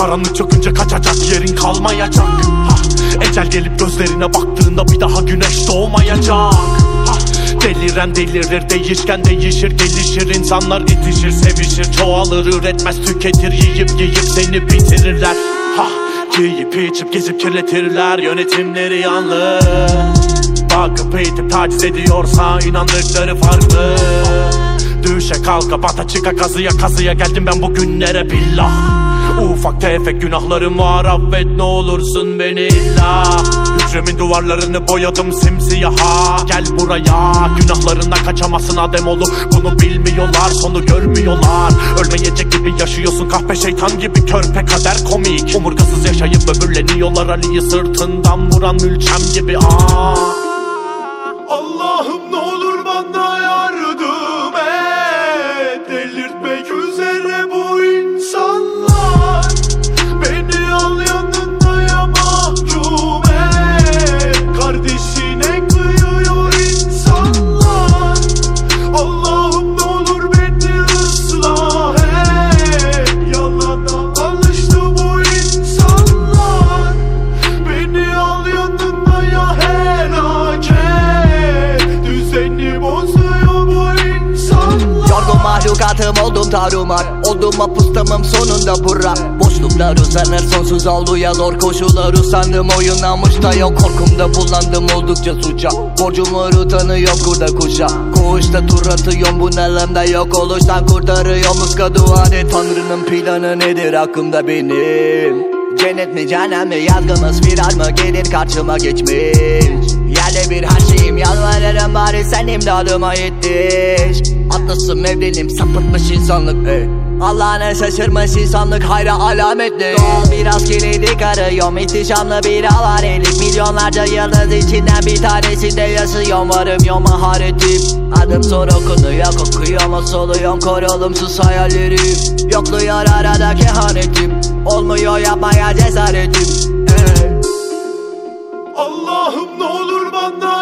Karanlık çökünce kaçacak yerin kalmayacak. Ecel gelip gözlerine baktığında bir daha güneş doğmayacak. Deliren delirir değişken değişir gelişir insanlar itişir sevişir. Çoğalır üretmez tüketir yiyip yiyip seni bitirirler. Ha, Giyip içip gezip kirletirler yönetimleri yanlış Bakıp eğitip taciz ediyorsa inandıkları farklı. Düşe kalka bata çıka kazıya kazıya geldim ben bugünlere billah Ufak tefek günahlarım var affet ne olursun beni illa. Hücremin duvarlarını boyadım simsiyaha. Gel buraya günahlarına kaçamazsın adem olu Bunu bilmiyorlar sonu görmüyorlar. Ölmeyecek gibi yaşıyorsun kahpe şeytan gibi körpe kader komik. Omurgasız yaşayıp böbürleniyorlar Ali'yi sırtından vuran mülçem gibi Aa. Mahlukatım oldum tarumar. Oldum mapustamım sonunda bura Boşluklar uzanır sonsuz avluya zor koşullar usandım Oyunlanmış da yok korkumda bulandım. Oldukça suça. Borcum var utanıyor kurda kuşa. Koğuşta tur atıyorum bunalımda yok. Oluştan kurtarıyor muska dua et Tanrının planı nedir hakkımda benim. Cennet mi cehennem mi? Yazgımız firar mı gelin karşıma geçmiş Yerle bir her şeyim yalvarırım bari sen imdadıma yetiş. Atlasım mevlenim sapıtmış insanlık ey. Allah'ına şaşırmış insanlık hayra alametli. Doğal bir askerilik arıyorum ihtişamlı bir avarelik Milyonlarca yıldız içinden bir tanesinde yaşıyorum Varım yok maharetim. Adım zor okunuyor kokuyorum o soluyorum Korulumsuz hayallerim. Yokluyor arada kehanetim Olmuyor yapmaya cesaretim. Allah'ım ne olur bana